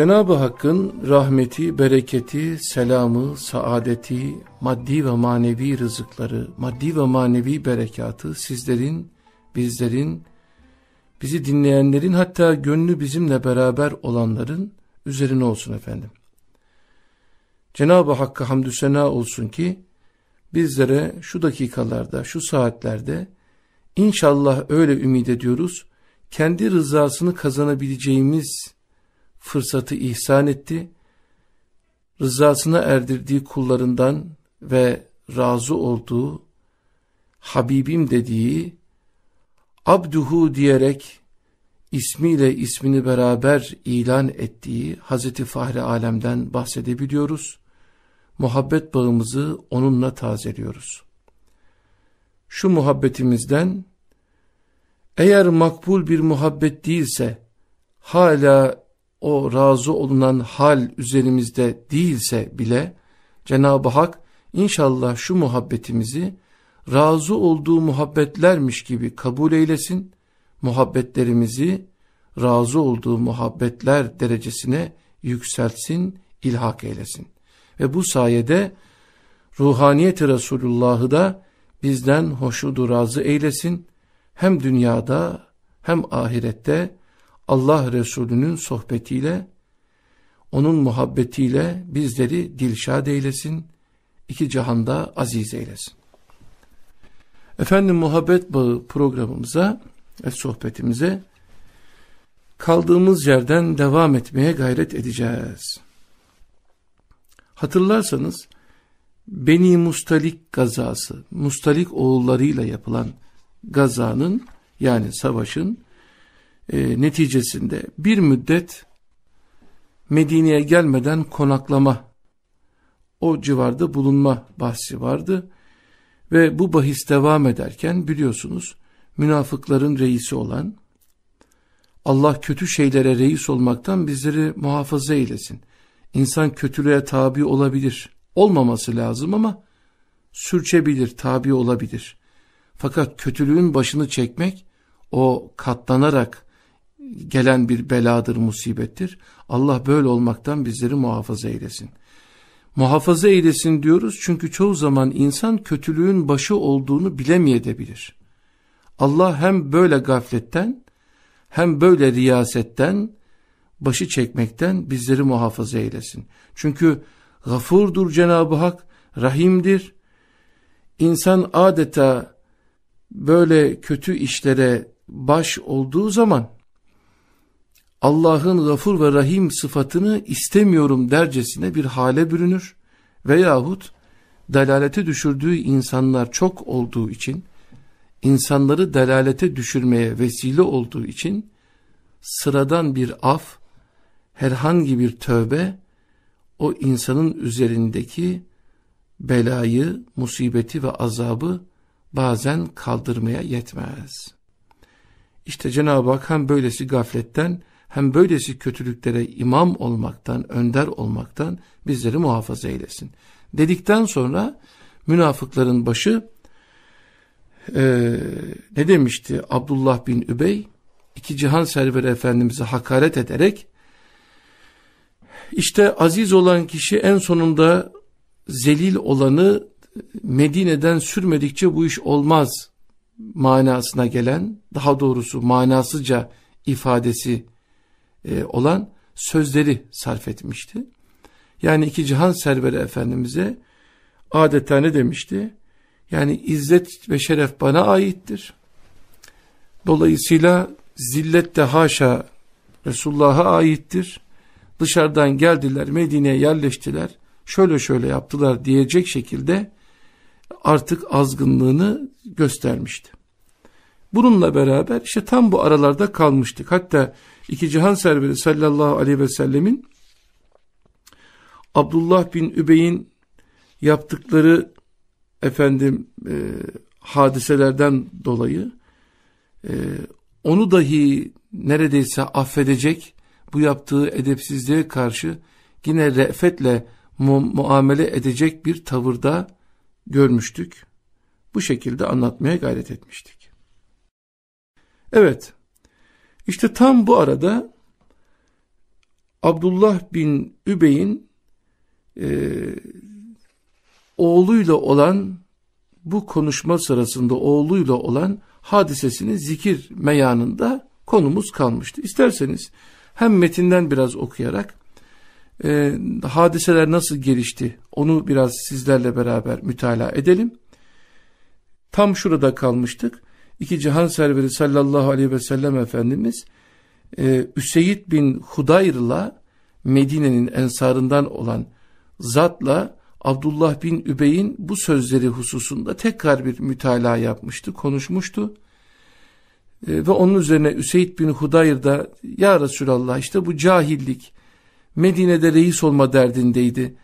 Cenab-ı Hakk'ın rahmeti, bereketi, selamı, saadeti, maddi ve manevi rızıkları, maddi ve manevi berekatı sizlerin, bizlerin, bizi dinleyenlerin hatta gönlü bizimle beraber olanların üzerine olsun efendim. Cenab-ı Hakk'a hamdü sena olsun ki bizlere şu dakikalarda, şu saatlerde inşallah öyle ümit ediyoruz, kendi rızasını kazanabileceğimiz fırsatı ihsan etti. Rızasına erdirdiği kullarından ve razı olduğu, Habibim dediği, Abduhu diyerek ismiyle ismini beraber ilan ettiği Hazreti Fahri Alem'den bahsedebiliyoruz. Muhabbet bağımızı onunla tazeliyoruz. Şu muhabbetimizden eğer makbul bir muhabbet değilse hala o razı olunan hal üzerimizde değilse bile Cenab-ı Hak inşallah şu muhabbetimizi razı olduğu muhabbetlermiş gibi kabul eylesin. Muhabbetlerimizi razı olduğu muhabbetler derecesine yükseltsin, ilhak eylesin. Ve bu sayede ruhaniyeti Resulullah'ı da bizden hoşudu razı eylesin. Hem dünyada hem ahirette Allah Resulü'nün sohbetiyle, onun muhabbetiyle bizleri dilşad eylesin, iki cihanda aziz eylesin. Efendim Muhabbet Bağı programımıza ve sohbetimize kaldığımız yerden devam etmeye gayret edeceğiz. Hatırlarsanız Beni Mustalik gazası, Mustalik oğullarıyla yapılan gazanın yani savaşın e, neticesinde bir müddet Medine'ye gelmeden konaklama, o civarda bulunma bahsi vardı. Ve bu bahis devam ederken biliyorsunuz münafıkların reisi olan Allah kötü şeylere reis olmaktan bizleri muhafaza eylesin. İnsan kötülüğe tabi olabilir. Olmaması lazım ama sürçebilir, tabi olabilir. Fakat kötülüğün başını çekmek o katlanarak gelen bir beladır, musibettir. Allah böyle olmaktan bizleri muhafaza eylesin. Muhafaza eylesin diyoruz çünkü çoğu zaman insan kötülüğün başı olduğunu bilemeyebilir. Allah hem böyle gafletten hem böyle riyasetten başı çekmekten bizleri muhafaza eylesin. Çünkü gafurdur Cenab-ı Hak, rahimdir. İnsan adeta böyle kötü işlere baş olduğu zaman Allah'ın gafur ve rahim sıfatını istemiyorum dercesine bir hale bürünür veyahut dalalete düşürdüğü insanlar çok olduğu için insanları dalalete düşürmeye vesile olduğu için sıradan bir af herhangi bir tövbe o insanın üzerindeki belayı, musibeti ve azabı bazen kaldırmaya yetmez. İşte Cenab-ı Hak hem böylesi gafletten hem böylesi kötülüklere imam olmaktan, önder olmaktan bizleri muhafaza eylesin. Dedikten sonra münafıkların başı e, ne demişti Abdullah bin Übey? iki cihan serveri efendimize hakaret ederek işte aziz olan kişi en sonunda zelil olanı Medine'den sürmedikçe bu iş olmaz manasına gelen daha doğrusu manasıca ifadesi e, olan sözleri sarf etmişti. Yani iki cihan serveri efendimize adeta ne demişti? Yani izzet ve şeref bana aittir. Dolayısıyla zillet de haşa Resulullah'a aittir. Dışarıdan geldiler Medine'ye yerleştiler. Şöyle şöyle yaptılar diyecek şekilde artık azgınlığını göstermişti. Bununla beraber işte tam bu aralarda kalmıştık. Hatta iki cihan serveri sallallahu aleyhi ve sellemin Abdullah bin Übey'in yaptıkları efendim e, hadiselerden dolayı e, onu dahi neredeyse affedecek bu yaptığı edepsizliğe karşı yine re'fetle mu muamele edecek bir tavırda görmüştük. Bu şekilde anlatmaya gayret etmiştik. Evet, işte tam bu arada Abdullah bin Übey'in e, oğluyla olan bu konuşma sırasında oğluyla olan hadisesini zikir meyanında konumuz kalmıştı. İsterseniz hem metinden biraz okuyarak e, hadiseler nasıl gelişti onu biraz sizlerle beraber mütalaa edelim. Tam şurada kalmıştık. İki cihan serveri sallallahu aleyhi ve sellem Efendimiz e, Üseyd bin Hudayr'la Medine'nin ensarından olan zatla Abdullah bin Übey'in bu sözleri hususunda tekrar bir mütalaa yapmıştı, konuşmuştu. E, ve onun üzerine Üseyd bin Hudayr da ya Resulallah işte bu cahillik Medine'de reis olma derdindeydi.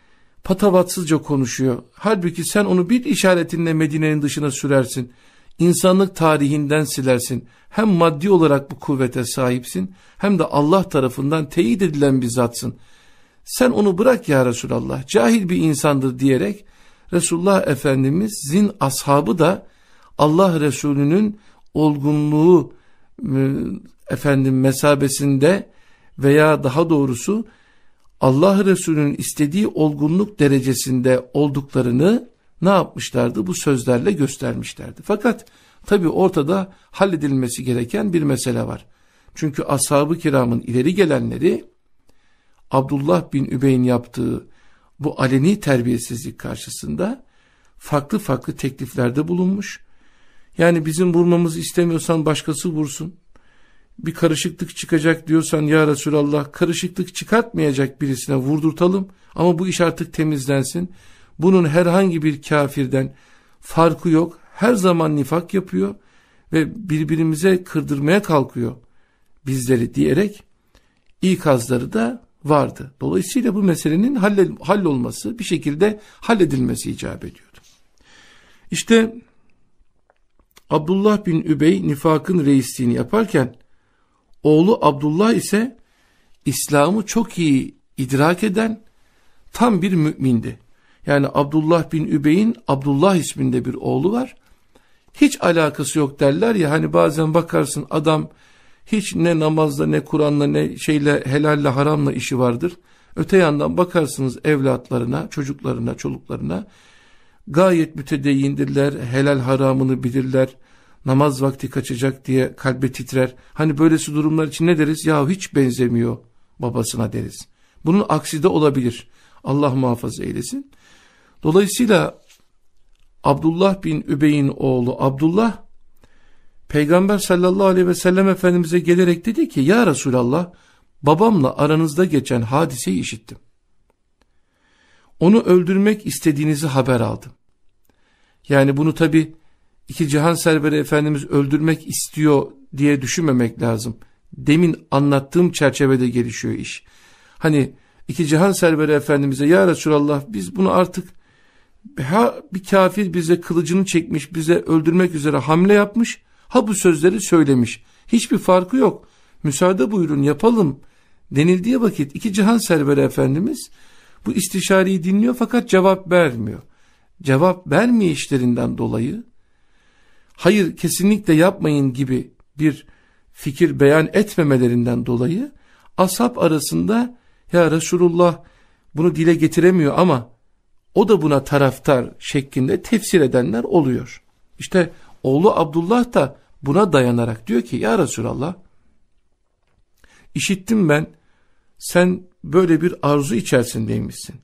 Patavatsızca konuşuyor. Halbuki sen onu bir işaretinle Medine'nin dışına sürersin. İnsanlık tarihinden silersin. Hem maddi olarak bu kuvvete sahipsin hem de Allah tarafından teyit edilen bir zatsın. Sen onu bırak ya Resulallah cahil bir insandır diyerek Resulullah Efendimizin ashabı da Allah Resulü'nün olgunluğu efendim mesabesinde veya daha doğrusu Allah Resulü'nün istediği olgunluk derecesinde olduklarını ne yapmışlardı? Bu sözlerle göstermişlerdi. Fakat tabi ortada halledilmesi gereken bir mesele var. Çünkü ashab-ı kiramın ileri gelenleri Abdullah bin Übey'in yaptığı bu aleni terbiyesizlik karşısında farklı farklı tekliflerde bulunmuş. Yani bizim vurmamızı istemiyorsan başkası vursun. Bir karışıklık çıkacak diyorsan ya Resulallah karışıklık çıkartmayacak birisine vurdurtalım ama bu iş artık temizlensin. Bunun herhangi bir kafirden farkı yok. Her zaman nifak yapıyor ve birbirimize kırdırmaya kalkıyor bizleri diyerek ikazları da vardı. Dolayısıyla bu meselenin hallolması bir şekilde halledilmesi icap ediyordu. İşte Abdullah bin Übey nifakın reisliğini yaparken oğlu Abdullah ise İslam'ı çok iyi idrak eden tam bir mümindi. Yani Abdullah bin Übey'in Abdullah isminde bir oğlu var. Hiç alakası yok derler ya hani bazen bakarsın adam hiç ne namazla ne Kur'an'la ne şeyle helalle haramla işi vardır. Öte yandan bakarsınız evlatlarına, çocuklarına, çoluklarına gayet mütedeyyindirler, helal haramını bilirler, namaz vakti kaçacak diye kalbe titrer. Hani böylesi durumlar için ne deriz? Ya hiç benzemiyor babasına deriz. Bunun aksi de olabilir. Allah muhafaza eylesin. Dolayısıyla Abdullah bin Übey'in oğlu Abdullah Peygamber sallallahu aleyhi ve sellem Efendimiz'e gelerek dedi ki ya Resulallah babamla aranızda geçen hadiseyi işittim. Onu öldürmek istediğinizi haber aldım. Yani bunu tabi iki cihan serveri Efendimiz öldürmek istiyor diye düşünmemek lazım. Demin anlattığım çerçevede gelişiyor iş. Hani iki cihan serveri Efendimiz'e ya Resulallah biz bunu artık ha bir kafir bize kılıcını çekmiş bize öldürmek üzere hamle yapmış ha bu sözleri söylemiş. Hiçbir farkı yok. Müsaade buyurun yapalım denildiği vakit iki cihan serveri Efendimiz bu istişareyi dinliyor fakat cevap vermiyor. Cevap vermeyişlerinden dolayı hayır kesinlikle yapmayın gibi bir fikir beyan etmemelerinden dolayı ashab arasında ya Resulullah bunu dile getiremiyor ama o da buna taraftar şeklinde tefsir edenler oluyor. İşte oğlu Abdullah da buna dayanarak diyor ki ya Resulallah işittim ben sen böyle bir arzu içerisindeymişsin.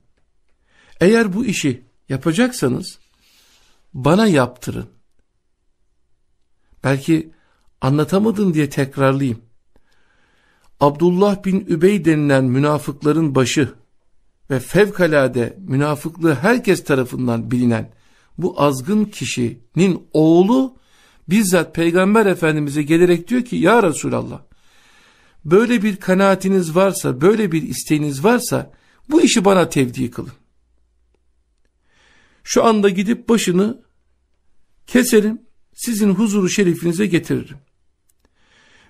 Eğer bu işi yapacaksanız bana yaptırın. Belki anlatamadım diye tekrarlayayım. Abdullah bin Übey denilen münafıkların başı ve fevkalade münafıklığı herkes tarafından bilinen bu azgın kişinin oğlu bizzat Peygamber Efendimiz'e gelerek diyor ki ya Resulallah böyle bir kanaatiniz varsa böyle bir isteğiniz varsa bu işi bana tevdi kılın. Şu anda gidip başını keserim sizin huzuru şerifinize getiririm.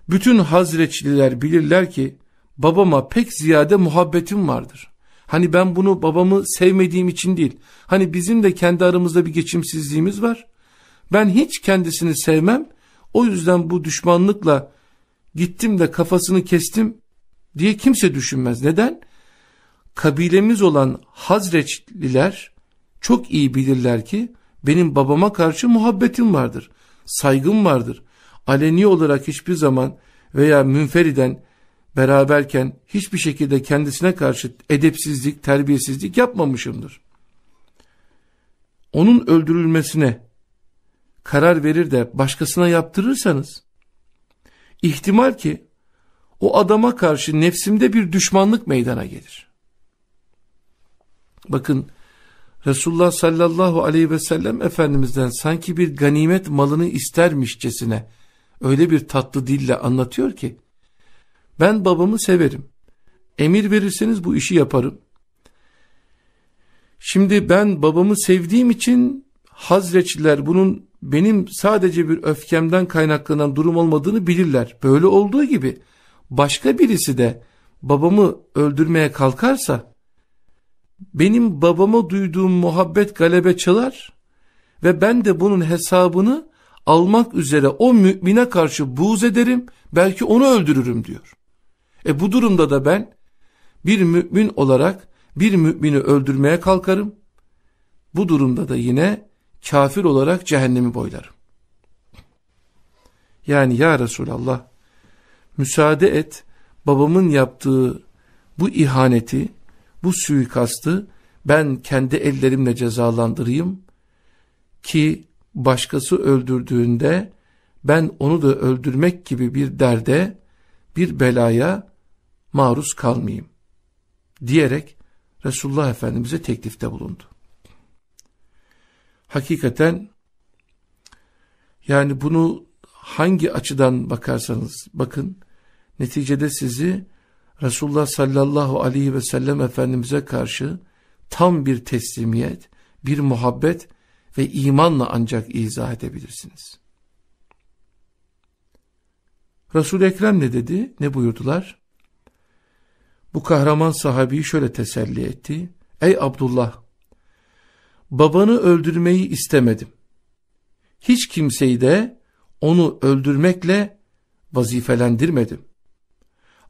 Bütün hazreçliler bilirler ki babama pek ziyade muhabbetim vardır. Hani ben bunu babamı sevmediğim için değil. Hani bizim de kendi aramızda bir geçimsizliğimiz var. Ben hiç kendisini sevmem. O yüzden bu düşmanlıkla gittim de kafasını kestim diye kimse düşünmez. Neden? Kabilemiz olan Hazreçliler çok iyi bilirler ki benim babama karşı muhabbetim vardır, saygım vardır. Aleni olarak hiçbir zaman veya münferiden beraberken hiçbir şekilde kendisine karşı edepsizlik, terbiyesizlik yapmamışımdır. Onun öldürülmesine karar verir de başkasına yaptırırsanız, ihtimal ki o adama karşı nefsimde bir düşmanlık meydana gelir. Bakın Resulullah sallallahu aleyhi ve sellem Efendimiz'den sanki bir ganimet malını istermişçesine öyle bir tatlı dille anlatıyor ki ben babamı severim. Emir verirseniz bu işi yaparım. Şimdi ben babamı sevdiğim için Hazreçliler bunun benim sadece bir öfkemden kaynaklanan durum olmadığını bilirler. Böyle olduğu gibi başka birisi de babamı öldürmeye kalkarsa benim babama duyduğum muhabbet galebe çalar ve ben de bunun hesabını almak üzere o mümine karşı buğz ederim belki onu öldürürüm diyor. E bu durumda da ben bir mümin olarak bir mümini öldürmeye kalkarım. Bu durumda da yine kafir olarak cehennemi boylarım. Yani ya Resulallah müsaade et babamın yaptığı bu ihaneti, bu suikastı ben kendi ellerimle cezalandırayım ki başkası öldürdüğünde ben onu da öldürmek gibi bir derde, bir belaya maruz kalmayayım diyerek Resulullah Efendimiz'e teklifte bulundu. Hakikaten yani bunu hangi açıdan bakarsanız bakın neticede sizi Resulullah sallallahu aleyhi ve sellem Efendimiz'e karşı tam bir teslimiyet, bir muhabbet ve imanla ancak izah edebilirsiniz. Resul-i Ekrem ne dedi? Ne buyurdular? Bu kahraman sahabeyi şöyle teselli etti. Ey Abdullah! Babanı öldürmeyi istemedim. Hiç kimseyi de onu öldürmekle vazifelendirmedim.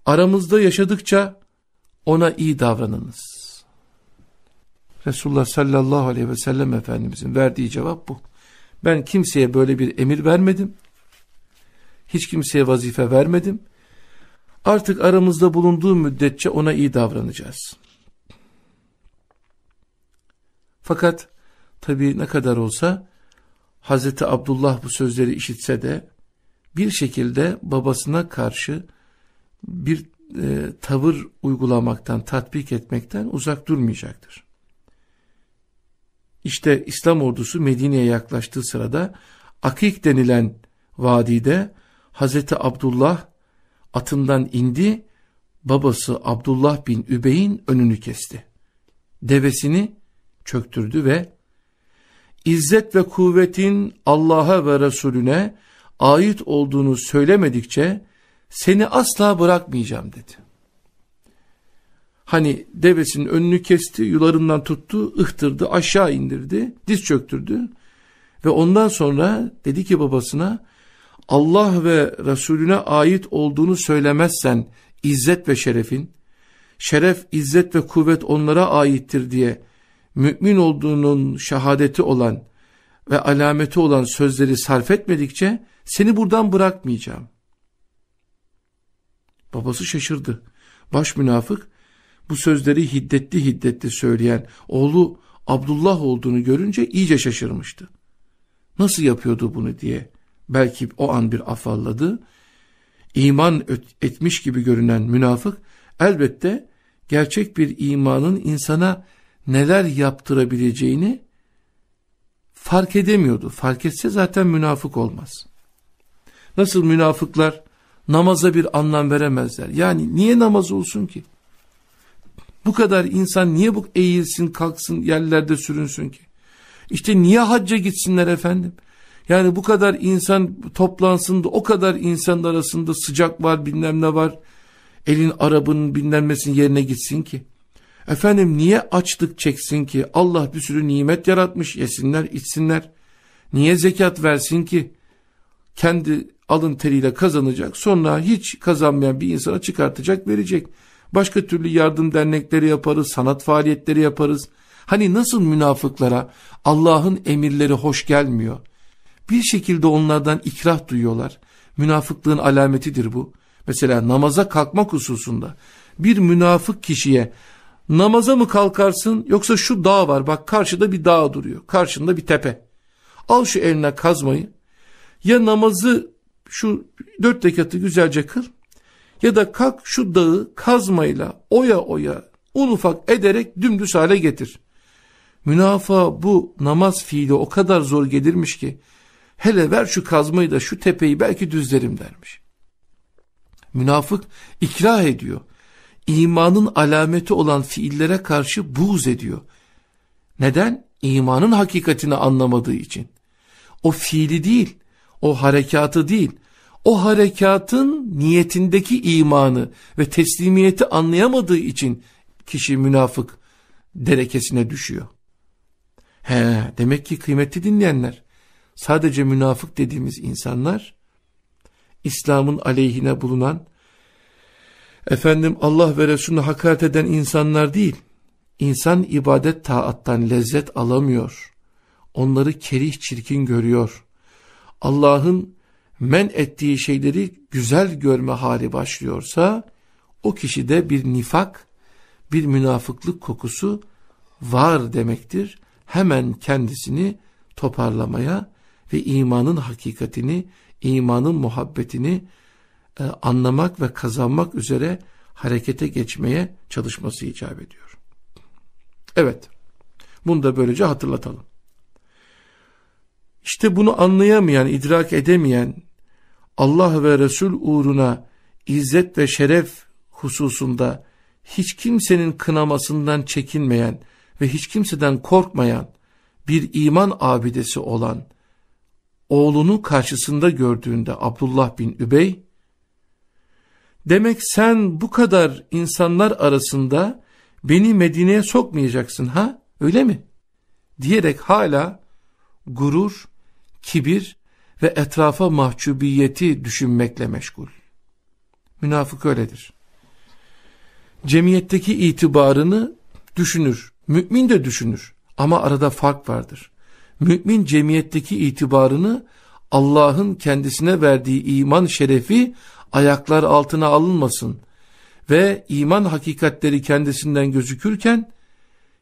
Aramızda yaşadıkça ona iyi davranınız. Resulullah sallallahu aleyhi ve sellem Efendimizin verdiği cevap bu. Ben kimseye böyle bir emir vermedim. Hiç kimseye vazife vermedim. Artık aramızda bulunduğu müddetçe ona iyi davranacağız. Fakat tabi ne kadar olsa Hazreti Abdullah bu sözleri işitse de bir şekilde babasına karşı bir e, tavır uygulamaktan, tatbik etmekten uzak durmayacaktır. İşte İslam ordusu Medine'ye yaklaştığı sırada Akik denilen vadide Hazreti Abdullah atından indi, babası Abdullah bin Übey'in önünü kesti. Devesini çöktürdü ve İzzet ve kuvvetin Allah'a ve Resulüne ait olduğunu söylemedikçe seni asla bırakmayacağım dedi. Hani devesinin önünü kesti, yularından tuttu, ıhtırdı, aşağı indirdi, diz çöktürdü. Ve ondan sonra dedi ki babasına, Allah ve Resulüne ait olduğunu söylemezsen izzet ve şerefin, şeref, izzet ve kuvvet onlara aittir diye mümin olduğunun şehadeti olan ve alameti olan sözleri sarf etmedikçe seni buradan bırakmayacağım. Babası şaşırdı. Baş münafık bu sözleri hiddetli hiddetli söyleyen oğlu Abdullah olduğunu görünce iyice şaşırmıştı. Nasıl yapıyordu bunu diye belki o an bir afalladı. İman etmiş gibi görünen münafık elbette gerçek bir imanın insana neler yaptırabileceğini fark edemiyordu. Fark etse zaten münafık olmaz. Nasıl münafıklar namaza bir anlam veremezler. Yani niye namaz olsun ki? Bu kadar insan niye bu eğilsin kalksın yerlerde sürünsün ki? İşte niye hacca gitsinler efendim? Yani bu kadar insan toplansın da o kadar insan arasında sıcak var bilmem ne var. Elin arabının binlenmesin yerine gitsin ki. Efendim niye açlık çeksin ki? Allah bir sürü nimet yaratmış yesinler içsinler. Niye zekat versin ki? Kendi alın teriyle kazanacak sonra hiç kazanmayan bir insana çıkartacak verecek. Başka türlü yardım dernekleri yaparız, sanat faaliyetleri yaparız. Hani nasıl münafıklara Allah'ın emirleri hoş gelmiyor. Bir şekilde onlardan ikrah duyuyorlar. Münafıklığın alametidir bu. Mesela namaza kalkmak hususunda bir münafık kişiye namaza mı kalkarsın yoksa şu dağ var bak karşıda bir dağ duruyor. Karşında bir tepe. Al şu eline kazmayı ya namazı şu dört rekatı güzelce kıl ya da kalk şu dağı kazmayla oya oya un ufak ederek dümdüz hale getir. Münafığa bu namaz fiili o kadar zor gelirmiş ki hele ver şu kazmayı da şu tepeyi belki düzlerim dermiş. Münafık ikrah ediyor. İmanın alameti olan fiillere karşı buğz ediyor. Neden? İmanın hakikatini anlamadığı için. O fiili değil, o harekatı değil, o harekatın niyetindeki imanı ve teslimiyeti anlayamadığı için kişi münafık derekesine düşüyor. He, demek ki kıymetli dinleyenler, sadece münafık dediğimiz insanlar, İslam'ın aleyhine bulunan, efendim Allah ve Resulüne hakaret eden insanlar değil, insan ibadet taattan lezzet alamıyor, onları kerih çirkin görüyor, Allah'ın men ettiği şeyleri güzel görme hali başlıyorsa, o kişide bir nifak, bir münafıklık kokusu var demektir. Hemen kendisini toparlamaya ve imanın hakikatini, imanın muhabbetini e, anlamak ve kazanmak üzere harekete geçmeye çalışması icap ediyor. Evet, bunu da böylece hatırlatalım. İşte bunu anlayamayan, idrak edemeyen, Allah ve Resul uğruna izzet ve şeref hususunda hiç kimsenin kınamasından çekinmeyen ve hiç kimseden korkmayan bir iman abidesi olan oğlunu karşısında gördüğünde Abdullah bin Übey, demek sen bu kadar insanlar arasında beni Medine'ye sokmayacaksın ha öyle mi? diyerek hala gurur, kibir ve etrafa mahcubiyeti düşünmekle meşgul. Münafık öyledir. Cemiyetteki itibarını düşünür. Mümin de düşünür. Ama arada fark vardır. Mümin cemiyetteki itibarını Allah'ın kendisine verdiği iman şerefi ayaklar altına alınmasın ve iman hakikatleri kendisinden gözükürken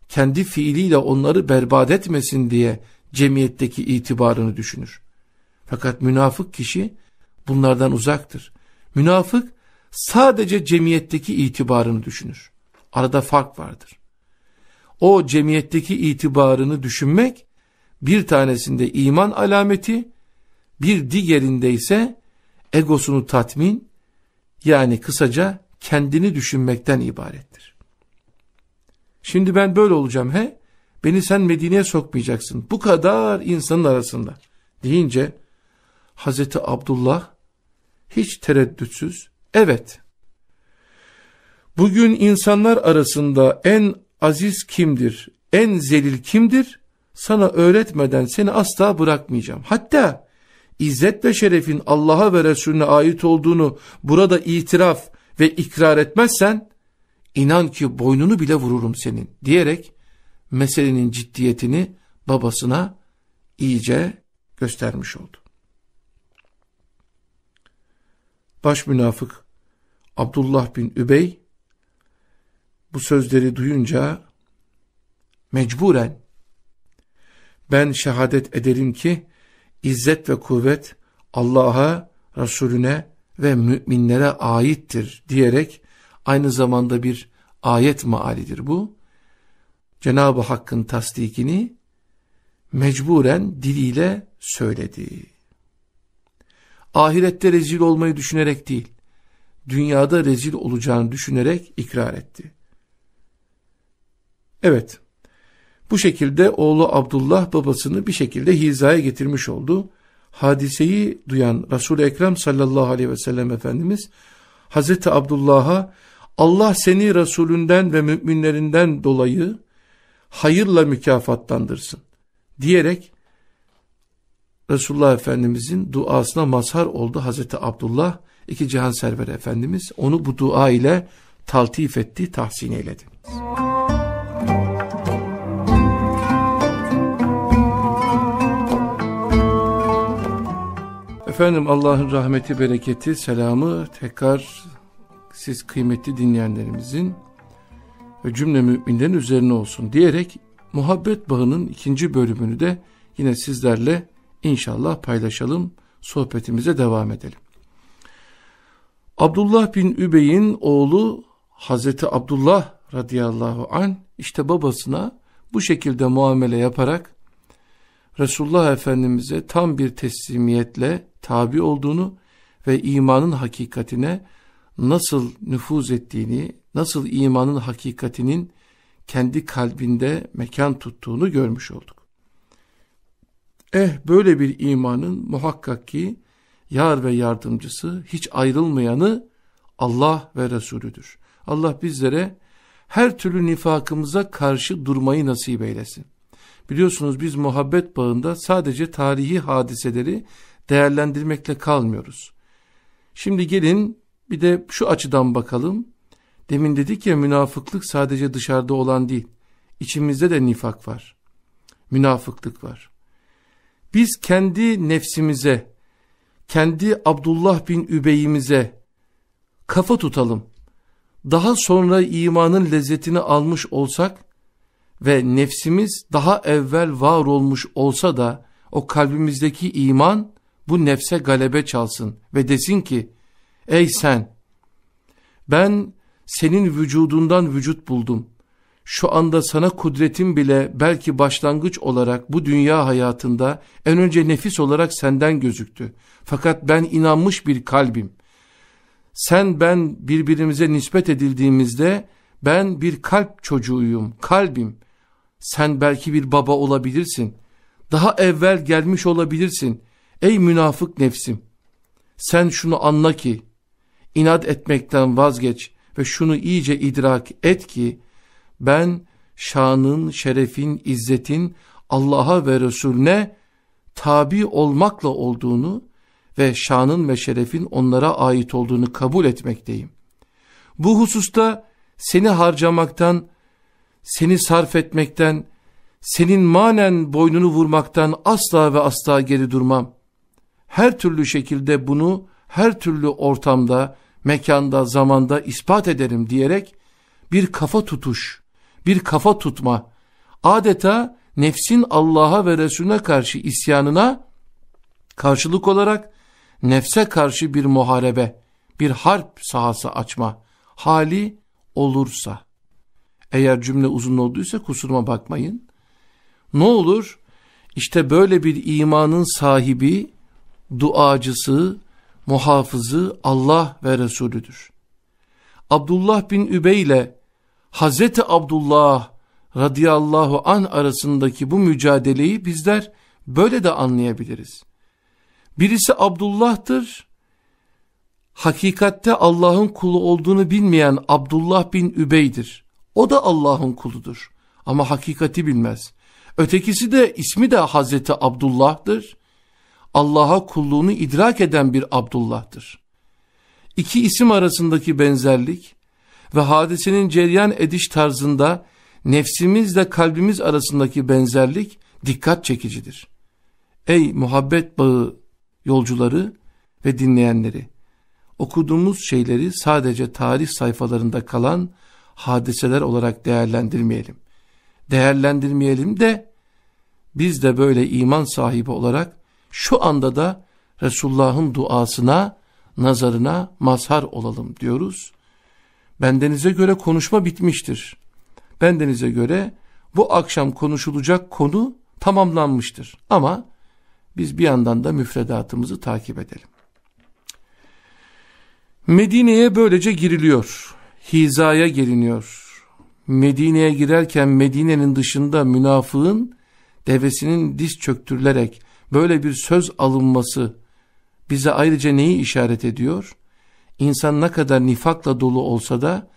kendi fiiliyle onları berbat etmesin diye cemiyetteki itibarını düşünür. Fakat münafık kişi bunlardan uzaktır. Münafık sadece cemiyetteki itibarını düşünür. Arada fark vardır. O cemiyetteki itibarını düşünmek bir tanesinde iman alameti, bir diğerinde ise egosunu tatmin yani kısaca kendini düşünmekten ibarettir. Şimdi ben böyle olacağım he? Beni sen Medine'ye sokmayacaksın. Bu kadar insanın arasında deyince Hazreti Abdullah hiç tereddütsüz evet. Bugün insanlar arasında en aziz kimdir, en zelil kimdir? Sana öğretmeden seni asla bırakmayacağım. Hatta izzet ve şerefin Allah'a ve Resulüne ait olduğunu burada itiraf ve ikrar etmezsen, inan ki boynunu bile vururum senin diyerek meselenin ciddiyetini babasına iyice göstermiş oldu. Baş münafık Abdullah bin Übey bu sözleri duyunca mecburen ben şehadet ederim ki izzet ve kuvvet Allah'a, Resulüne ve müminlere aittir diyerek aynı zamanda bir ayet maalidir bu. Cenab-ı Hakk'ın tasdikini mecburen diliyle söyledi. Ahirette rezil olmayı düşünerek değil, dünyada rezil olacağını düşünerek ikrar etti. Evet, bu şekilde oğlu Abdullah babasını bir şekilde hizaya getirmiş oldu. Hadiseyi duyan Resul-i Ekrem sallallahu aleyhi ve sellem Efendimiz, Hazreti Abdullah'a Allah seni Resulünden ve müminlerinden dolayı hayırla mükafatlandırsın diyerek Resulullah Efendimizin duasına mazhar oldu Hazreti Abdullah iki cihan serveri Efendimiz onu bu dua ile taltif etti, tahsin eyledi. Efendim Allah'ın rahmeti, bereketi, selamı tekrar siz kıymetli dinleyenlerimizin ve cümle müminlerin üzerine olsun diyerek muhabbet bağının ikinci bölümünü de yine sizlerle inşallah paylaşalım, sohbetimize devam edelim. Abdullah bin Übey'in oğlu Hazreti Abdullah radıyallahu an işte babasına bu şekilde muamele yaparak Resulullah Efendimiz'e tam bir teslimiyetle tabi olduğunu ve imanın hakikatine nasıl nüfuz ettiğini, nasıl imanın hakikatinin kendi kalbinde mekan tuttuğunu görmüş olduk. Eh böyle bir imanın muhakkak ki yar ve yardımcısı hiç ayrılmayanı Allah ve Resulüdür. Allah bizlere her türlü nifakımıza karşı durmayı nasip eylesin. Biliyorsunuz biz muhabbet bağında sadece tarihi hadiseleri değerlendirmekle kalmıyoruz. Şimdi gelin bir de şu açıdan bakalım. Demin dedik ya münafıklık sadece dışarıda olan değil. İçimizde de nifak var. Münafıklık var. Biz kendi nefsimize, kendi Abdullah bin Übey'imize kafa tutalım. Daha sonra imanın lezzetini almış olsak ve nefsimiz daha evvel var olmuş olsa da o kalbimizdeki iman bu nefse galebe çalsın ve desin ki ey sen ben senin vücudundan vücut buldum. Şu anda sana kudretim bile belki başlangıç olarak bu dünya hayatında en önce nefis olarak senden gözüktü. Fakat ben inanmış bir kalbim. Sen ben birbirimize nispet edildiğimizde ben bir kalp çocuğuyum, kalbim. Sen belki bir baba olabilirsin. Daha evvel gelmiş olabilirsin. Ey münafık nefsim! Sen şunu anla ki, inat etmekten vazgeç ve şunu iyice idrak et ki, ben şanın, şerefin, izzetin Allah'a ve Resulüne tabi olmakla olduğunu ve şanın ve şerefin onlara ait olduğunu kabul etmekteyim. Bu hususta seni harcamaktan, seni sarf etmekten, senin manen boynunu vurmaktan asla ve asla geri durmam. Her türlü şekilde bunu her türlü ortamda, mekanda, zamanda ispat ederim diyerek bir kafa tutuş, bir kafa tutma, adeta nefsin Allah'a ve Resulüne karşı isyanına karşılık olarak nefse karşı bir muharebe, bir harp sahası açma hali olursa, eğer cümle uzun olduysa kusuruma bakmayın, ne olur? İşte böyle bir imanın sahibi, duacısı, muhafızı Allah ve Resulüdür. Abdullah bin Übey ile Hazreti Abdullah radıyallahu an arasındaki bu mücadeleyi bizler böyle de anlayabiliriz. Birisi Abdullah'tır, hakikatte Allah'ın kulu olduğunu bilmeyen Abdullah bin Übey'dir. O da Allah'ın kuludur ama hakikati bilmez. Ötekisi de ismi de Hazreti Abdullah'tır. Allah'a kulluğunu idrak eden bir Abdullah'tır. İki isim arasındaki benzerlik ve hadisenin ceryan ediş tarzında nefsimizle kalbimiz arasındaki benzerlik dikkat çekicidir. Ey muhabbet bağı yolcuları ve dinleyenleri, okuduğumuz şeyleri sadece tarih sayfalarında kalan hadiseler olarak değerlendirmeyelim. Değerlendirmeyelim de biz de böyle iman sahibi olarak şu anda da Resulullah'ın duasına, nazarına mazhar olalım diyoruz. Bendenize göre konuşma bitmiştir. Bendenize göre bu akşam konuşulacak konu tamamlanmıştır. Ama biz bir yandan da müfredatımızı takip edelim. Medine'ye böylece giriliyor. Hizaya geliniyor. Medine'ye girerken Medine'nin dışında münafığın devesinin diz çöktürülerek böyle bir söz alınması bize ayrıca neyi işaret ediyor? İnsan ne kadar nifakla dolu olsa da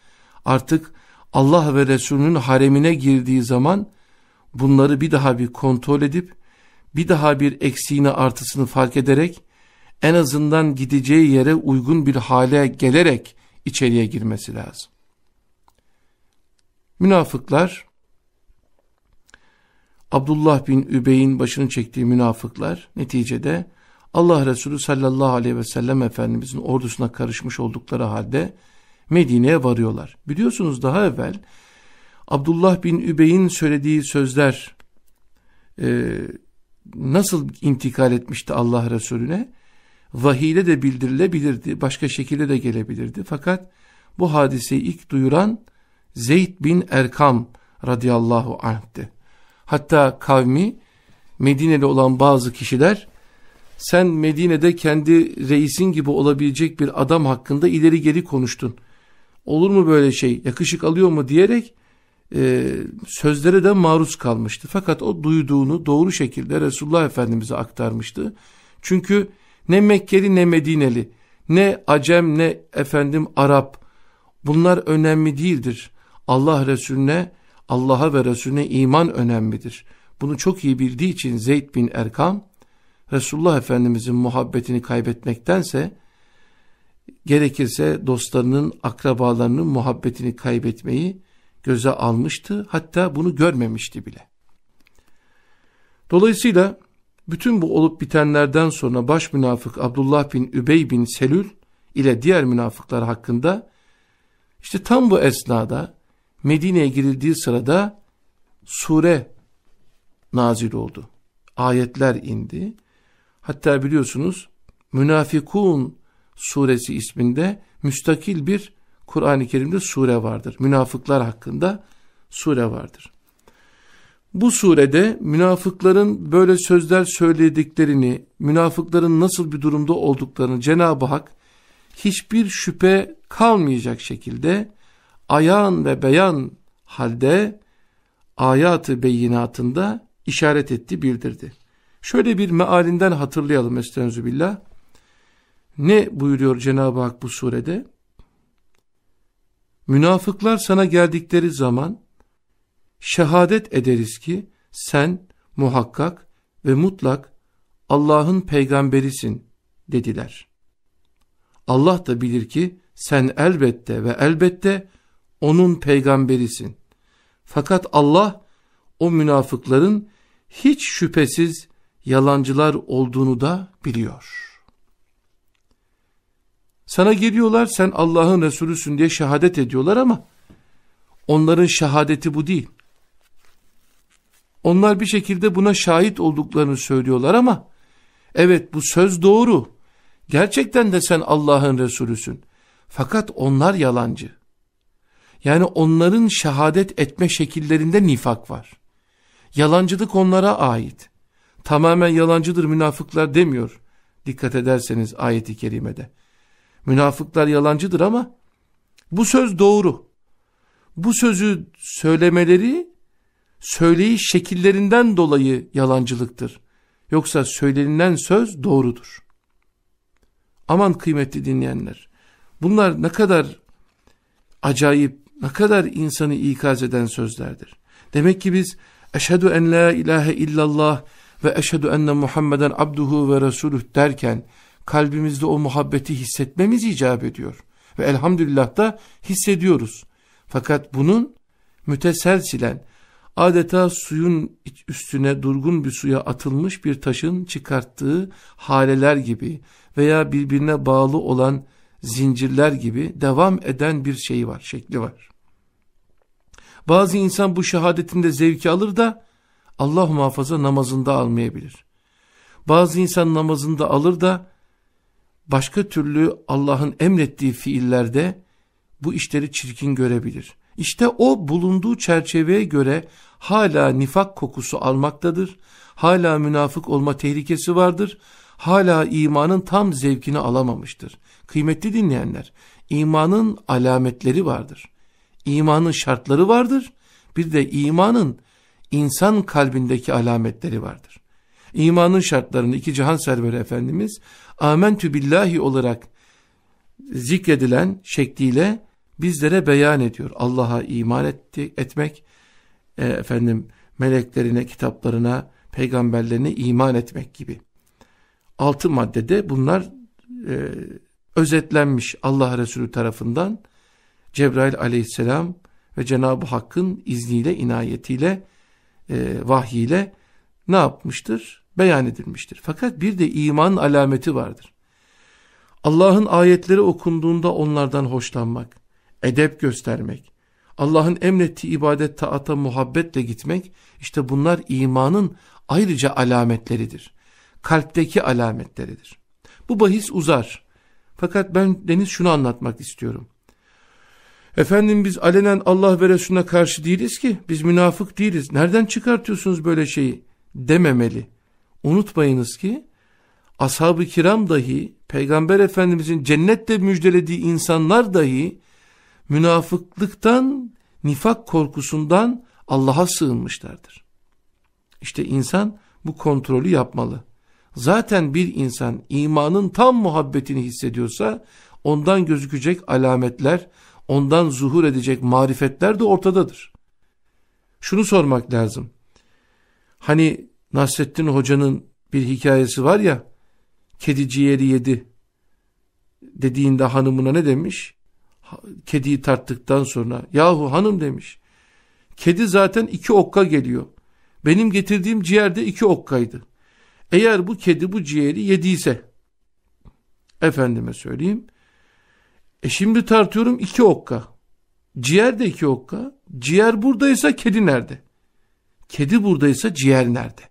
artık Allah ve Resulünün haremine girdiği zaman bunları bir daha bir kontrol edip bir daha bir eksiğini artısını fark ederek en azından gideceği yere uygun bir hale gelerek içeriye girmesi lazım. Münafıklar Abdullah bin Übey'in başını çektiği münafıklar neticede Allah Resulü sallallahu aleyhi ve sellem Efendimizin ordusuna karışmış oldukları halde Medine'ye varıyorlar. Biliyorsunuz daha evvel Abdullah bin Übey'in söylediği sözler e, nasıl intikal etmişti Allah Resulüne? Vahide de bildirilebilirdi, başka şekilde de gelebilirdi. Fakat bu hadiseyi ilk duyuran Zeyd bin Erkam radıyallahu anh'ti. Hatta kavmi Medine'li olan bazı kişiler sen Medine'de kendi reisin gibi olabilecek bir adam hakkında ileri geri konuştun. Olur mu böyle şey yakışık alıyor mu diyerek e, sözlere de maruz kalmıştı. Fakat o duyduğunu doğru şekilde Resulullah Efendimiz'e aktarmıştı. Çünkü ne Mekkeli ne Medineli ne Acem ne efendim Arap bunlar önemli değildir. Allah Resulüne Allah'a ve Resulüne iman önemlidir. Bunu çok iyi bildiği için Zeyd bin Erkam Resulullah Efendimizin muhabbetini kaybetmektense gerekirse dostlarının, akrabalarının muhabbetini kaybetmeyi göze almıştı. Hatta bunu görmemişti bile. Dolayısıyla bütün bu olup bitenlerden sonra baş münafık Abdullah bin Übey bin Selül ile diğer münafıklar hakkında işte tam bu esnada Medine'ye girildiği sırada sure nazil oldu. Ayetler indi. Hatta biliyorsunuz Münafikun suresi isminde müstakil bir Kur'an-ı Kerim'de sure vardır. Münafıklar hakkında sure vardır. Bu surede münafıkların böyle sözler söylediklerini, münafıkların nasıl bir durumda olduklarını Cenab-ı Hak hiçbir şüphe kalmayacak şekilde ayan ve beyan halde ayatı beyinatında işaret etti, bildirdi. Şöyle bir mealinden hatırlayalım Estaizu billah. Ne buyuruyor Cenab-ı Hak bu surede? Münafıklar sana geldikleri zaman şehadet ederiz ki sen muhakkak ve mutlak Allah'ın peygamberisin dediler. Allah da bilir ki sen elbette ve elbette onun peygamberisin. Fakat Allah o münafıkların hiç şüphesiz yalancılar olduğunu da biliyor. Sana geliyorlar sen Allah'ın Resulüsün diye şehadet ediyorlar ama onların şehadeti bu değil. Onlar bir şekilde buna şahit olduklarını söylüyorlar ama evet bu söz doğru. Gerçekten de sen Allah'ın Resulüsün. Fakat onlar yalancı. Yani onların şehadet etme şekillerinde nifak var. Yalancılık onlara ait. Tamamen yalancıdır münafıklar demiyor. Dikkat ederseniz ayeti kerimede. Münafıklar yalancıdır ama bu söz doğru. Bu sözü söylemeleri söyleyiş şekillerinden dolayı yalancılıktır. Yoksa söylenilen söz doğrudur. Aman kıymetli dinleyenler. Bunlar ne kadar acayip, ne kadar insanı ikaz eden sözlerdir. Demek ki biz eşhedü en la ilahe illallah ve eşhedü enne Muhammeden abduhu ve resuluh derken kalbimizde o muhabbeti hissetmemiz icap ediyor. Ve elhamdülillah da hissediyoruz. Fakat bunun müteselsilen adeta suyun üstüne durgun bir suya atılmış bir taşın çıkarttığı haleler gibi veya birbirine bağlı olan zincirler gibi devam eden bir şey var, şekli var. Bazı insan bu şehadetinde zevki alır da Allah muhafaza namazında almayabilir. Bazı insan namazında alır da başka türlü Allah'ın emrettiği fiillerde bu işleri çirkin görebilir. İşte o bulunduğu çerçeveye göre hala nifak kokusu almaktadır. Hala münafık olma tehlikesi vardır. Hala imanın tam zevkini alamamıştır. Kıymetli dinleyenler, imanın alametleri vardır. İmanın şartları vardır. Bir de imanın insan kalbindeki alametleri vardır. İmanın şartlarını iki cihan serveri Efendimiz amentü billahi olarak zikredilen şekliyle bizlere beyan ediyor. Allah'a iman etti, etmek, e, efendim meleklerine, kitaplarına, peygamberlerine iman etmek gibi. Altı maddede bunlar e, özetlenmiş Allah Resulü tarafından Cebrail aleyhisselam ve Cenab-ı Hakk'ın izniyle, inayetiyle, e, vahyiyle ne yapmıştır? Beyan edilmiştir. Fakat bir de iman alameti vardır. Allah'ın ayetleri okunduğunda onlardan hoşlanmak, edep göstermek, Allah'ın emrettiği ibadet taata muhabbetle gitmek, işte bunlar imanın ayrıca alametleridir. Kalpteki alametleridir. Bu bahis uzar. Fakat ben Deniz şunu anlatmak istiyorum. Efendim biz alenen Allah ve Resulüne karşı değiliz ki, biz münafık değiliz. Nereden çıkartıyorsunuz böyle şeyi? Dememeli. Unutmayınız ki, ashab-ı kiram dahi, Peygamber Efendimizin cennette müjdelediği insanlar dahi, münafıklıktan, nifak korkusundan Allah'a sığınmışlardır. İşte insan bu kontrolü yapmalı. Zaten bir insan imanın tam muhabbetini hissediyorsa ondan gözükecek alametler, ondan zuhur edecek marifetler de ortadadır. Şunu sormak lazım. Hani Nasrettin Hoca'nın bir hikayesi var ya, kedi ciğeri yedi dediğinde hanımına ne demiş? Kediyi tarttıktan sonra, yahu hanım demiş, kedi zaten iki okka geliyor. Benim getirdiğim ciğer de iki okkaydı. Eğer bu kedi bu ciğeri yediyse, efendime söyleyeyim, e şimdi tartıyorum iki okka. Ciğer de iki okka. Ciğer buradaysa kedi nerede? Kedi buradaysa ciğer nerede?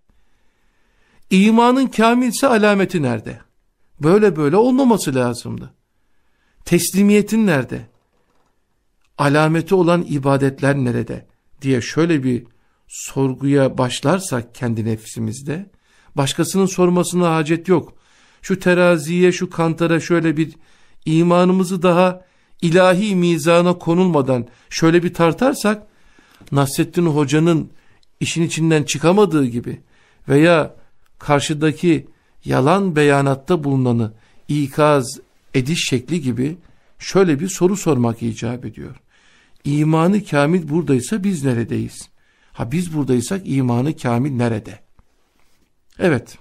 İmanın kamilse alameti nerede? Böyle böyle olmaması lazımdı. Teslimiyetin nerede? Alameti olan ibadetler nerede? diye şöyle bir sorguya başlarsak kendi nefsimizde, başkasının sormasına hacet yok. Şu teraziye, şu kantara şöyle bir imanımızı daha ilahi mizana konulmadan şöyle bir tartarsak, Nasrettin Hoca'nın işin içinden çıkamadığı gibi veya karşıdaki yalan beyanatta bulunanı ikaz ediş şekli gibi şöyle bir soru sormak icap ediyor. İmanı kamil buradaysa biz neredeyiz? Ha biz buradaysak imanı kamil nerede? Evet.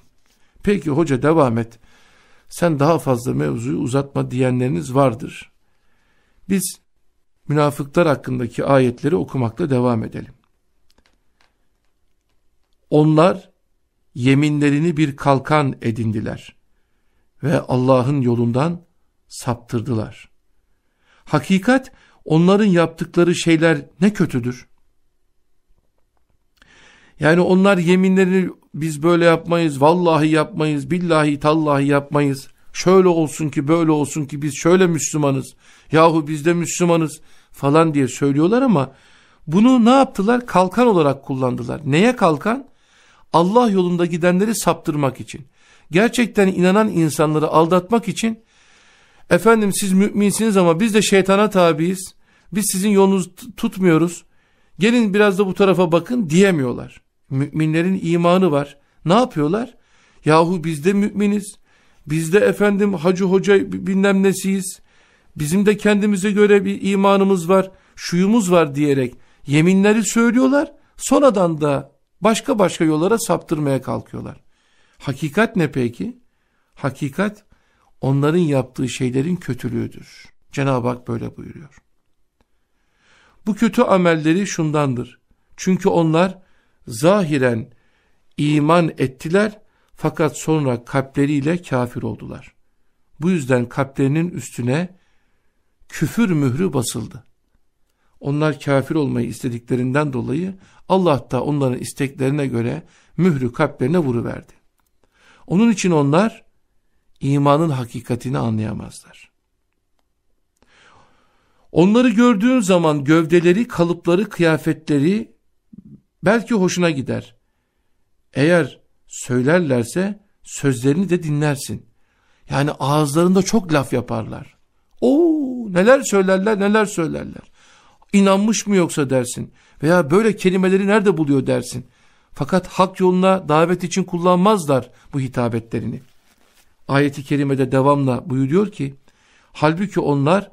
Peki hoca devam et. Sen daha fazla mevzuyu uzatma diyenleriniz vardır. Biz münafıklar hakkındaki ayetleri okumakla devam edelim. Onlar yeminlerini bir kalkan edindiler ve Allah'ın yolundan saptırdılar. Hakikat onların yaptıkları şeyler ne kötüdür. Yani onlar yeminlerini biz böyle yapmayız, vallahi yapmayız, billahi tallahi yapmayız. Şöyle olsun ki böyle olsun ki biz şöyle Müslümanız. Yahu biz de Müslümanız falan diye söylüyorlar ama bunu ne yaptılar? Kalkan olarak kullandılar. Neye kalkan? Allah yolunda gidenleri saptırmak için. Gerçekten inanan insanları aldatmak için efendim siz müminsiniz ama biz de şeytana tabiiz. Biz sizin yolunuzu tutmuyoruz. Gelin biraz da bu tarafa bakın diyemiyorlar. Müminlerin imanı var. Ne yapıyorlar? Yahu biz de müminiz. Biz de efendim hacı hoca bilmem nesiyiz. Bizim de kendimize göre bir imanımız var. Şuyumuz var diyerek yeminleri söylüyorlar. Sonradan da başka başka yollara saptırmaya kalkıyorlar. Hakikat ne peki? Hakikat onların yaptığı şeylerin kötülüğüdür. Cenab-ı Hak böyle buyuruyor. Bu kötü amelleri şundandır. Çünkü onlar zahiren iman ettiler fakat sonra kalpleriyle kafir oldular. Bu yüzden kalplerinin üstüne küfür mührü basıldı. Onlar kafir olmayı istediklerinden dolayı Allah da onların isteklerine göre mührü kalplerine vuruverdi. Onun için onlar imanın hakikatini anlayamazlar. Onları gördüğün zaman gövdeleri, kalıpları, kıyafetleri belki hoşuna gider. Eğer söylerlerse sözlerini de dinlersin. Yani ağızlarında çok laf yaparlar. Oo neler söylerler neler söylerler. İnanmış mı yoksa dersin. Veya böyle kelimeleri nerede buluyor dersin. Fakat hak yoluna davet için kullanmazlar bu hitabetlerini. Ayeti kerimede devamla buyuruyor ki, halbuki onlar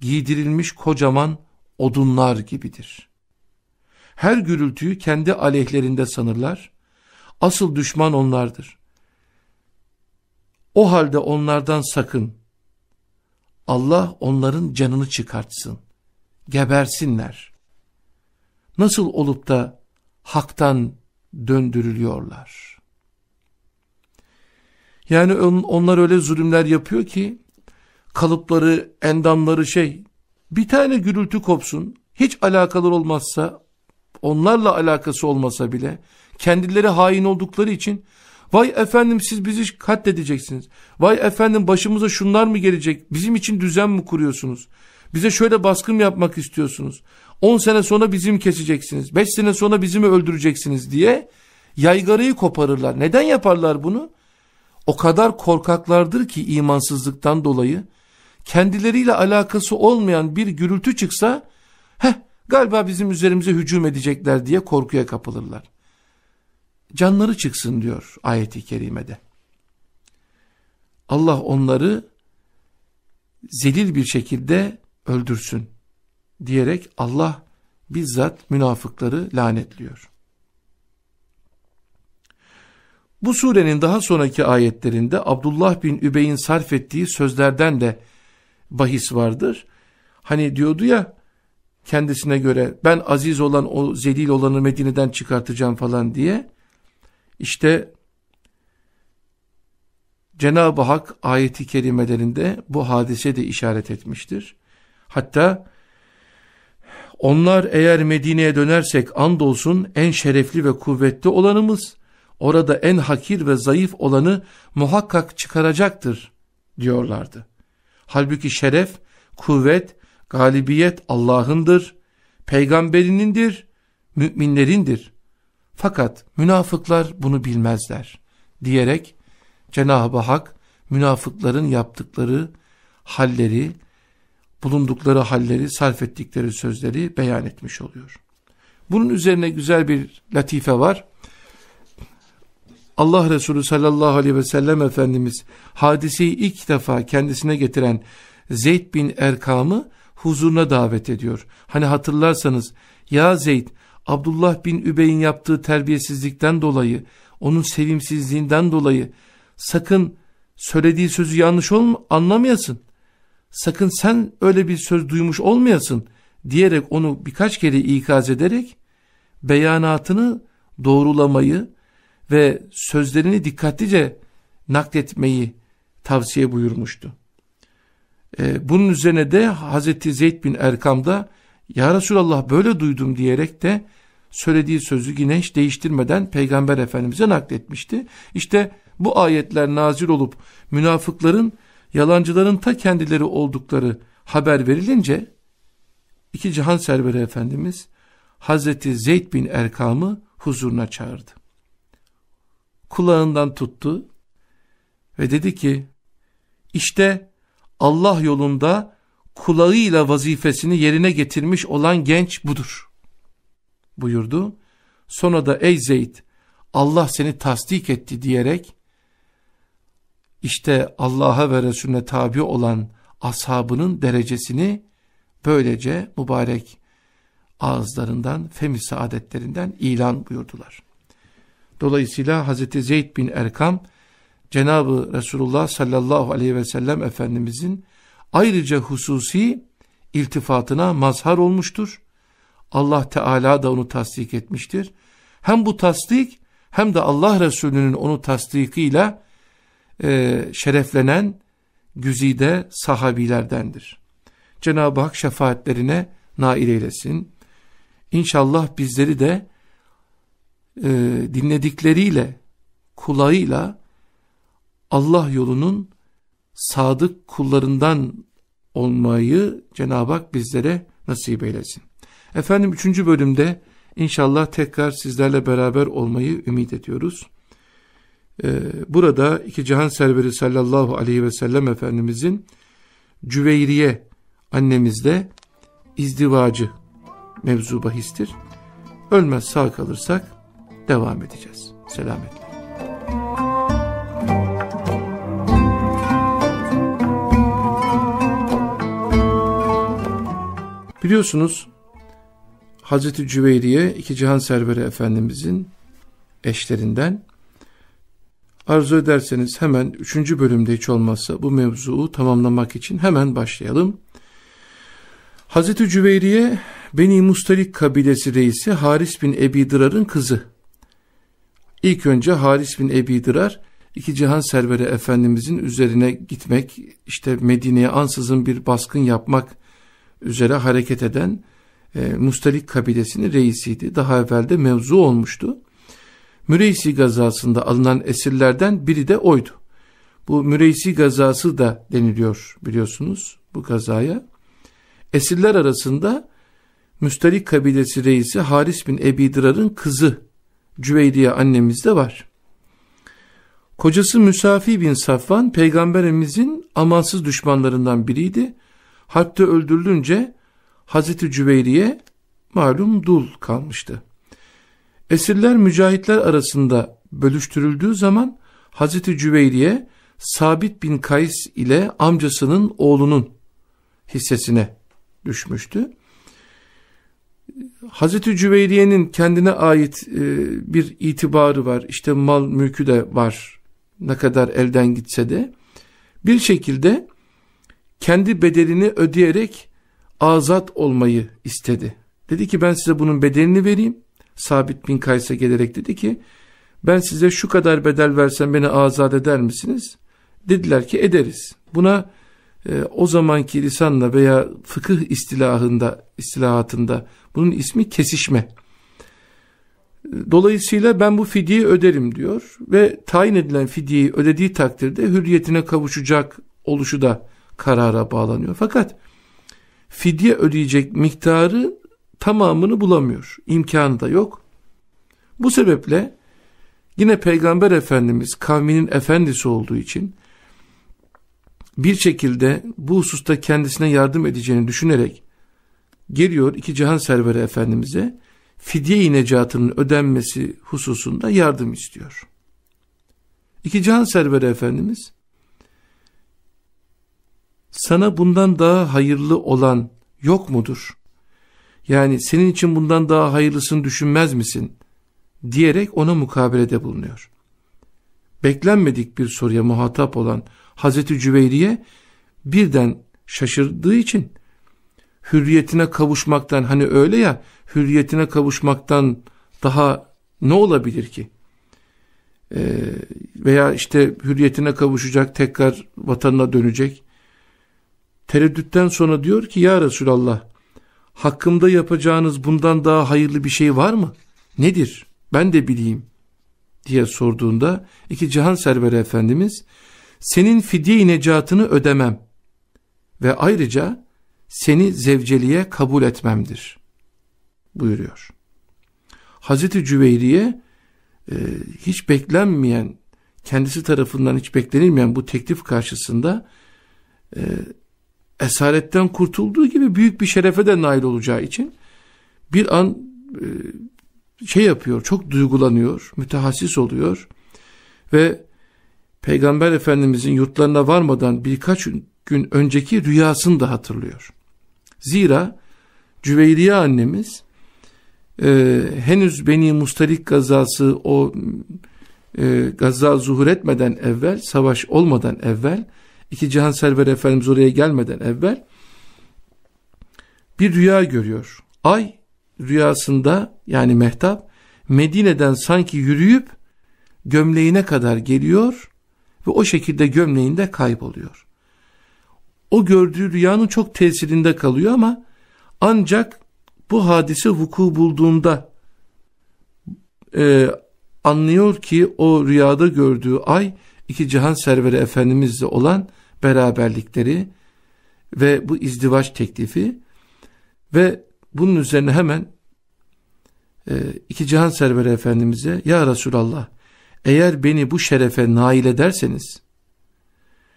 giydirilmiş kocaman odunlar gibidir. Her gürültüyü kendi aleyhlerinde sanırlar, Asıl düşman onlardır. O halde onlardan sakın. Allah onların canını çıkartsın. Gebersinler. Nasıl olup da haktan döndürülüyorlar. Yani onlar öyle zulümler yapıyor ki kalıpları, endamları şey bir tane gürültü kopsun hiç alakalı olmazsa onlarla alakası olmasa bile kendileri hain oldukları için vay efendim siz bizi katledeceksiniz. Vay efendim başımıza şunlar mı gelecek? Bizim için düzen mi kuruyorsunuz? Bize şöyle baskın yapmak istiyorsunuz? 10 sene sonra bizim keseceksiniz. 5 sene sonra bizim öldüreceksiniz diye yaygarayı koparırlar. Neden yaparlar bunu? O kadar korkaklardır ki imansızlıktan dolayı kendileriyle alakası olmayan bir gürültü çıksa heh galiba bizim üzerimize hücum edecekler diye korkuya kapılırlar. Canları çıksın diyor ayeti kerimede. Allah onları zelil bir şekilde öldürsün diyerek Allah bizzat münafıkları lanetliyor. Bu surenin daha sonraki ayetlerinde Abdullah bin Übey'in sarf ettiği sözlerden de bahis vardır. Hani diyordu ya kendisine göre ben aziz olan o zelil olanı Medine'den çıkartacağım falan diye. İşte Cenab-ı Hak ayeti kerimelerinde bu hadise de işaret etmiştir. Hatta onlar eğer Medine'ye dönersek andolsun en şerefli ve kuvvetli olanımız, orada en hakir ve zayıf olanı muhakkak çıkaracaktır diyorlardı. Halbuki şeref, kuvvet, galibiyet Allah'ındır, peygamberinindir, müminlerindir. Fakat münafıklar bunu bilmezler diyerek Cenab-ı Hak münafıkların yaptıkları halleri, bulundukları halleri, sarf ettikleri sözleri beyan etmiş oluyor. Bunun üzerine güzel bir latife var. Allah Resulü sallallahu aleyhi ve sellem Efendimiz hadiseyi ilk defa kendisine getiren Zeyd bin Erkam'ı huzuruna davet ediyor. Hani hatırlarsanız ya Zeyd Abdullah bin Übey'in yaptığı terbiyesizlikten dolayı onun sevimsizliğinden dolayı sakın söylediği sözü yanlış olma, anlamayasın. Sakın sen öyle bir söz duymuş olmayasın diyerek onu birkaç kere ikaz ederek beyanatını doğrulamayı ve sözlerini dikkatlice nakletmeyi tavsiye buyurmuştu. Ee, bunun üzerine de Hazreti Zeyd bin Erkam da Ya Resulallah böyle duydum diyerek de söylediği sözü yine hiç değiştirmeden Peygamber Efendimiz'e nakletmişti. İşte bu ayetler nazil olup münafıkların yalancıların ta kendileri oldukları haber verilince iki cihan serveri Efendimiz Hazreti Zeyd bin Erkam'ı huzuruna çağırdı kulağından tuttu ve dedi ki işte Allah yolunda kulağıyla vazifesini yerine getirmiş olan genç budur buyurdu. Sonra da ey Zeyd Allah seni tasdik etti diyerek işte Allah'a ve Resulüne tabi olan ashabının derecesini böylece mübarek ağızlarından, femi saadetlerinden ilan buyurdular. Dolayısıyla Hazreti Zeyd bin Erkam Cenabı Resulullah sallallahu aleyhi ve sellem Efendimizin ayrıca hususi iltifatına mazhar olmuştur. Allah Teala da onu tasdik etmiştir. Hem bu tasdik hem de Allah Resulü'nün onu tasdikiyle e, şereflenen güzide sahabilerdendir. Cenab-ı Hak şefaatlerine nail eylesin. İnşallah bizleri de e, dinledikleriyle, kulağıyla Allah yolunun sadık kullarından olmayı Cenab-ı Hak bizlere nasip eylesin. Efendim üçüncü bölümde inşallah tekrar sizlerle beraber olmayı ümit ediyoruz. Ee, burada iki cihan serveri sallallahu aleyhi ve sellem Efendimizin Cüveyriye annemizle izdivacı mevzu bahistir. Ölmez sağ kalırsak devam edeceğiz. Selametle. Biliyorsunuz Hazreti Cüveyriye iki cihan serveri efendimizin eşlerinden arzu ederseniz hemen üçüncü bölümde hiç olmazsa bu mevzuu tamamlamak için hemen başlayalım. Hazreti Cüveyriye Beni Mustalik kabilesi reisi Haris bin Ebi Dırar'ın kızı. İlk önce Haris bin Ebi Dırar iki cihan serveri efendimizin üzerine gitmek işte Medine'ye ansızın bir baskın yapmak üzere hareket eden e, Mustalik kabilesinin reisiydi. Daha evvel de mevzu olmuştu. Müreysi gazasında alınan esirlerden biri de oydu. Bu Müreysi gazası da deniliyor biliyorsunuz bu gazaya. Esirler arasında Müstalik kabilesi reisi Haris bin Ebi Dırar'ın kızı Cüveyriye annemiz de var. Kocası Müsafi bin Safvan peygamberimizin amansız düşmanlarından biriydi. Harpte öldürülünce Hazreti Cüveyriye malum dul kalmıştı. Esirler mücahitler arasında bölüştürüldüğü zaman Hazreti Cüveyriye Sabit bin Kays ile amcasının oğlunun hissesine düşmüştü. Hazreti Cüveyriye'nin kendine ait e, bir itibarı var. İşte mal mülkü de var. Ne kadar elden gitse de. Bir şekilde kendi bedelini ödeyerek azat olmayı istedi. Dedi ki ben size bunun bedelini vereyim. Sabit bin Kays'a gelerek dedi ki ben size şu kadar bedel versem beni azat eder misiniz? Dediler ki ederiz. Buna e, o zamanki lisanla veya fıkıh istilahında, istilahatında bunun ismi kesişme. Dolayısıyla ben bu fidyeyi öderim diyor ve tayin edilen fidyeyi ödediği takdirde hürriyetine kavuşacak oluşu da karara bağlanıyor. Fakat fidye ödeyecek miktarı tamamını bulamıyor. İmkanı da yok. Bu sebeple yine Peygamber Efendimiz kavminin efendisi olduğu için bir şekilde bu hususta kendisine yardım edeceğini düşünerek geliyor iki cihan serveri efendimize fidye-i necatının ödenmesi hususunda yardım istiyor. İki cihan serveri efendimiz sana bundan daha hayırlı olan yok mudur? Yani senin için bundan daha hayırlısını düşünmez misin? Diyerek ona mukabelede bulunuyor. Beklenmedik bir soruya muhatap olan Hazreti Cüveyriye birden şaşırdığı için hürriyetine kavuşmaktan hani öyle ya hürriyetine kavuşmaktan daha ne olabilir ki? Ee, veya işte hürriyetine kavuşacak tekrar vatanına dönecek. Tereddütten sonra diyor ki ya Resulallah hakkımda yapacağınız bundan daha hayırlı bir şey var mı? Nedir? Ben de bileyim diye sorduğunda iki cihan serveri efendimiz senin fidye-i necatını ödemem ve ayrıca seni zevceliğe kabul etmemdir buyuruyor. Hazreti Cüveyriye e, hiç beklenmeyen kendisi tarafından hiç beklenilmeyen bu teklif karşısında e, esaretten kurtulduğu gibi büyük bir şerefe de nail olacağı için bir an e, şey yapıyor, çok duygulanıyor, mütehassis oluyor ve Peygamber Efendimizin yurtlarına varmadan birkaç gün önceki rüyasını da hatırlıyor. Zira Cüveyriye annemiz e, henüz Beni Mustalik gazası o e, gaza zuhur etmeden evvel, savaş olmadan evvel, iki cihan server Efendimiz oraya gelmeden evvel bir rüya görüyor. Ay rüyasında yani mehtap Medine'den sanki yürüyüp gömleğine kadar geliyor ve o şekilde gömleğinde kayboluyor. O gördüğü rüyanın çok tesirinde kalıyor ama ancak bu hadise vuku bulduğunda e, anlıyor ki o rüyada gördüğü ay iki cihan serveri efendimizle olan beraberlikleri ve bu izdivaç teklifi ve bunun üzerine hemen e, iki cihan serveri efendimize ya Resulallah eğer beni bu şerefe nail ederseniz,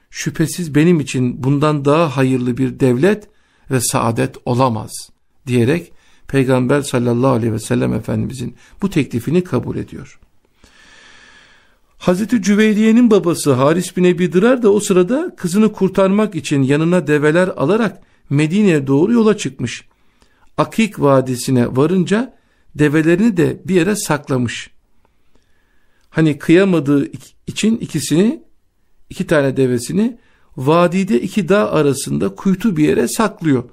şüphesiz benim için bundan daha hayırlı bir devlet ve saadet olamaz diyerek Peygamber sallallahu aleyhi ve sellem Efendimizin bu teklifini kabul ediyor. Hazreti Cüveyriye'nin babası Haris bin Ebi Dırar da o sırada kızını kurtarmak için yanına develer alarak Medine'ye doğru yola çıkmış. Akik Vadisi'ne varınca develerini de bir yere saklamış. Hani kıyamadığı için ikisini iki tane devesini vadide iki dağ arasında kuytu bir yere saklıyor.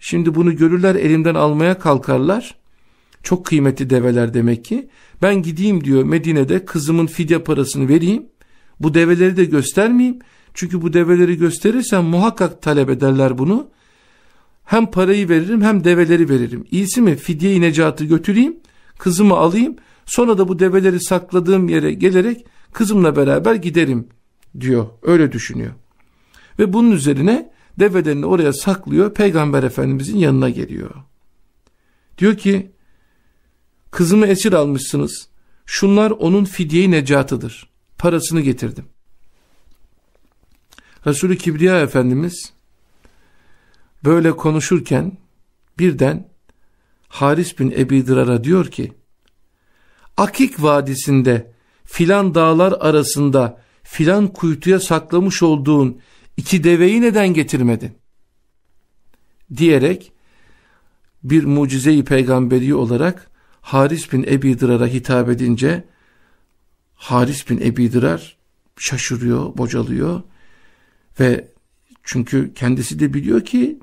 Şimdi bunu görürler elimden almaya kalkarlar. Çok kıymetli develer demek ki. Ben gideyim diyor Medine'de kızımın fidye parasını vereyim. Bu develeri de göstermeyeyim. Çünkü bu develeri gösterirsem muhakkak talep ederler bunu. Hem parayı veririm hem develeri veririm. İyisi mi fidye-i necatı götüreyim, kızımı alayım. Sonra da bu develeri sakladığım yere gelerek kızımla beraber giderim diyor. Öyle düşünüyor. Ve bunun üzerine develerini oraya saklıyor. Peygamber Efendimizin yanına geliyor. Diyor ki kızımı esir almışsınız. Şunlar onun fidye-i necatıdır. Parasını getirdim. Resulü Kibriya Efendimiz böyle konuşurken birden Haris bin Ebi Dırar'a diyor ki Akik Vadisi'nde filan dağlar arasında filan kuytuya saklamış olduğun iki deveyi neden getirmedin? Diyerek bir mucize-i peygamberi olarak Haris bin Ebi Dırar'a hitap edince Haris bin Ebi Dırar şaşırıyor, bocalıyor ve çünkü kendisi de biliyor ki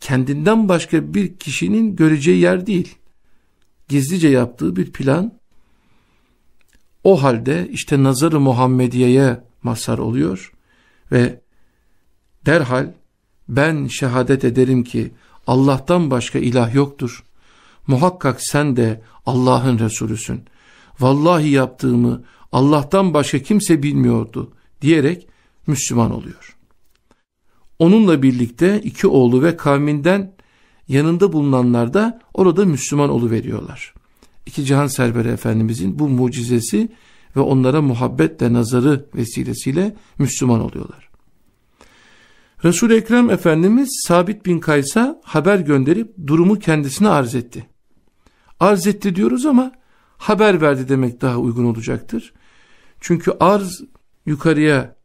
kendinden başka bir kişinin göreceği yer değil. Gizlice yaptığı bir plan. O halde işte nazarı Muhammediye'ye mazhar oluyor ve derhal ben şehadet ederim ki Allah'tan başka ilah yoktur. Muhakkak sen de Allah'ın Resulüsün. Vallahi yaptığımı Allah'tan başka kimse bilmiyordu diyerek Müslüman oluyor. Onunla birlikte iki oğlu ve kavminden yanında bulunanlar da orada Müslüman veriyorlar. İki Cihan Serveri Efendimizin bu mucizesi ve onlara muhabbetle nazarı vesilesiyle Müslüman oluyorlar. resul Ekrem Efendimiz Sabit bin Kays'a haber gönderip durumu kendisine arz etti. Arz etti diyoruz ama haber verdi demek daha uygun olacaktır. Çünkü arz yukarıya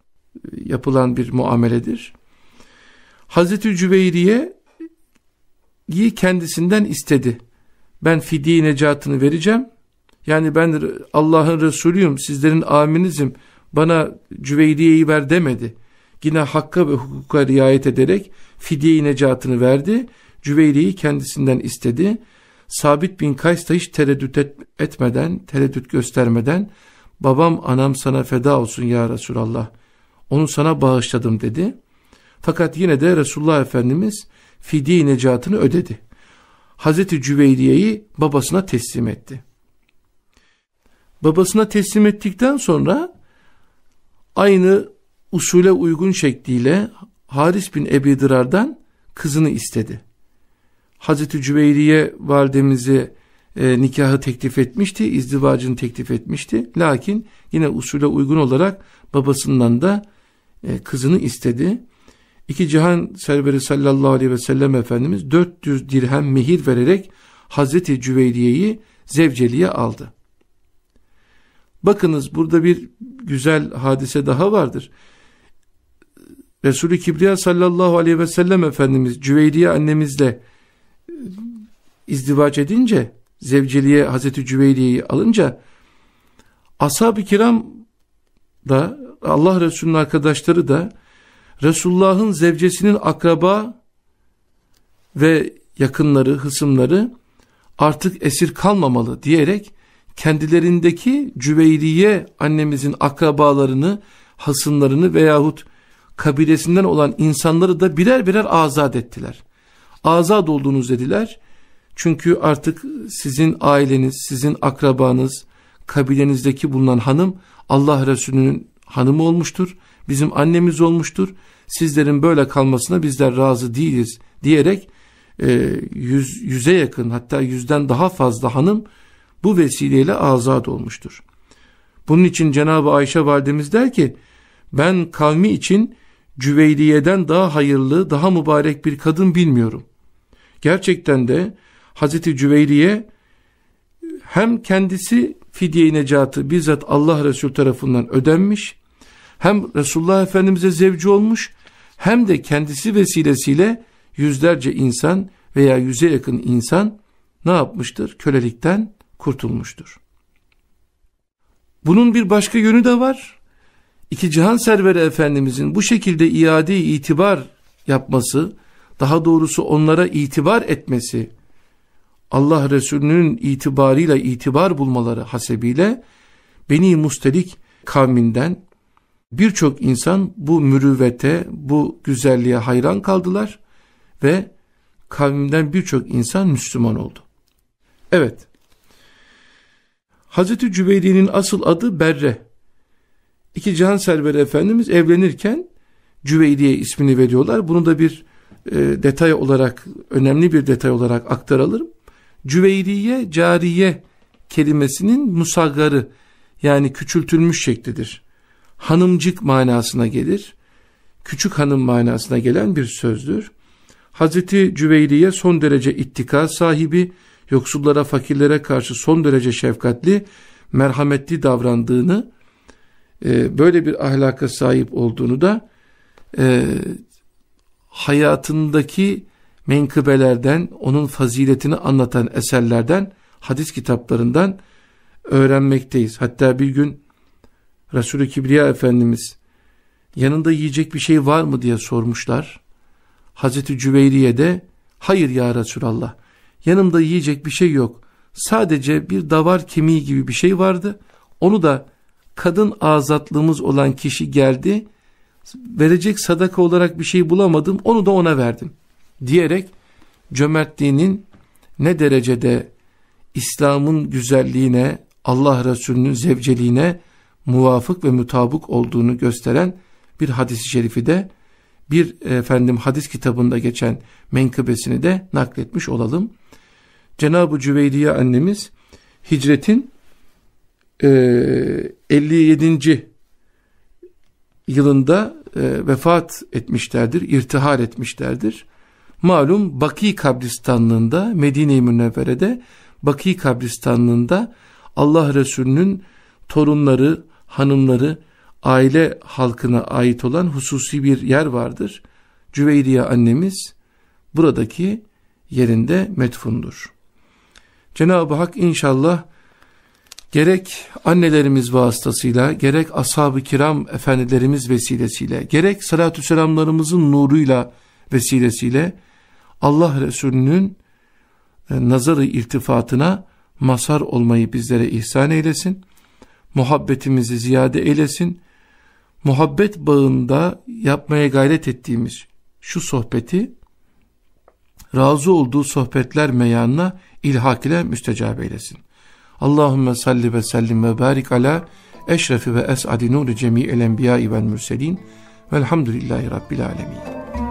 yapılan bir muameledir. Hazreti Cüveyriye kendisinden istedi. Ben fidye necatını vereceğim. Yani ben Allah'ın Resulüyüm, sizlerin aminizim. Bana Cüveyriye'yi ver demedi. Yine hakka ve hukuka riayet ederek fidye necatını verdi. Cüveyriye'yi kendisinden istedi. Sabit bin Kays da hiç tereddüt et, etmeden, tereddüt göstermeden babam anam sana feda olsun ya Resulallah onu sana bağışladım dedi. Fakat yine de Resulullah Efendimiz fidye necatını ödedi. Hazreti Cüveyriye'yi babasına teslim etti. Babasına teslim ettikten sonra aynı usule uygun şekliyle Haris bin Ebi Dırar'dan kızını istedi. Hazreti Cüveyriye validemizi e, nikahı teklif etmişti, izdivacını teklif etmişti. Lakin yine usule uygun olarak babasından da e, kızını istedi. İki cihan serveri sallallahu aleyhi ve sellem Efendimiz 400 dirhem mehir vererek Hazreti Cüveyriye'yi zevceliğe aldı. Bakınız burada bir güzel hadise daha vardır. Resulü Kibriya sallallahu aleyhi ve sellem Efendimiz Cüveyriye annemizle e, izdivaç edince zevceliğe Hazreti Cüveyriye'yi alınca ashab-ı kiram da Allah Resulü'nün arkadaşları da Resulullah'ın zevcesinin akraba ve yakınları, hısımları artık esir kalmamalı diyerek kendilerindeki Cüveyriye annemizin akrabalarını, hasımlarını veyahut kabilesinden olan insanları da birer birer azat ettiler. Azat olduğunuz dediler. Çünkü artık sizin aileniz, sizin akrabanız, kabilenizdeki bulunan hanım Allah Resulü'nün hanımı olmuştur. Bizim annemiz olmuştur. Sizlerin böyle kalmasına bizler razı değiliz diyerek e, yüz, yüze yakın hatta yüzden daha fazla hanım bu vesileyle azat olmuştur. Bunun için Cenab-ı Ayşe validemiz der ki ben kavmi için Cüveyliye'den daha hayırlı, daha mübarek bir kadın bilmiyorum. Gerçekten de Hazreti Cüveyriye hem kendisi fidye-i necatı bizzat Allah Resulü tarafından ödenmiş, hem Resulullah Efendimiz'e zevci olmuş, hem de kendisi vesilesiyle yüzlerce insan veya yüze yakın insan ne yapmıştır? Kölelikten kurtulmuştur. Bunun bir başka yönü de var. İki cihan serveri efendimizin bu şekilde iade itibar yapması, daha doğrusu onlara itibar etmesi, Allah Resulü'nün itibarıyla itibar bulmaları hasebiyle Beni Mustelik kavminden birçok insan bu mürüvvete, bu güzelliğe hayran kaldılar ve kavminden birçok insan Müslüman oldu. Evet. Hazreti Cüveyri'nin asıl adı Berre. İki Cihan Serveri Efendimiz evlenirken Cüveyri'ye ismini veriyorlar. Bunu da bir e, detay olarak, önemli bir detay olarak aktaralım. Cüveyriye, cariye kelimesinin musaggarı yani küçültülmüş şeklidir. Hanımcık manasına gelir. Küçük hanım manasına gelen bir sözdür. Hazreti Cüveyriye son derece ittika sahibi, yoksullara fakirlere karşı son derece şefkatli, merhametli davrandığını, e, böyle bir ahlaka sahip olduğunu da e, hayatındaki menkıbelerden, onun faziletini anlatan eserlerden, hadis kitaplarından öğrenmekteyiz. Hatta bir gün Resulü Kibriya Efendimiz yanında yiyecek bir şey var mı diye sormuşlar. Hazreti Cüveyriye de hayır ya Resulallah yanımda yiyecek bir şey yok. Sadece bir davar kemiği gibi bir şey vardı. Onu da kadın azatlığımız olan kişi geldi. Verecek sadaka olarak bir şey bulamadım onu da ona verdim. Diyerek cömertliğinin ne derecede İslam'ın güzelliğine, Allah Resulü'nün zevceliğine muvafık ve mutabık olduğunu gösteren bir hadis-i şerifi de bir efendim hadis kitabında geçen menkıbesini de nakletmiş olalım. Cenab-ı Cüveyriye annemiz hicretin e, 57. yılında e, vefat etmişlerdir, irtihal etmişlerdir. Malum Baki kabristanlığında Medine-i Münevvere'de Baki kabristanlığında Allah Resulü'nün torunları, hanımları, aile halkına ait olan hususi bir yer vardır. Cüveyriye annemiz buradaki yerinde metfundur. Cenab-ı Hak inşallah gerek annelerimiz vasıtasıyla, gerek ashab-ı kiram efendilerimiz vesilesiyle, gerek salatü selamlarımızın nuruyla vesilesiyle Allah Resulü'nün e, nazarı iltifatına mazhar olmayı bizlere ihsan eylesin. Muhabbetimizi ziyade eylesin. Muhabbet bağında yapmaya gayret ettiğimiz şu sohbeti razı olduğu sohbetler meyanına ilhak ile müstecab eylesin. Allahümme salli ve sellim ve barik ala eşrefi ve es'adi nuri cemi'el enbiya'i vel mürselin velhamdülillahi rabbil alemin.